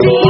Three.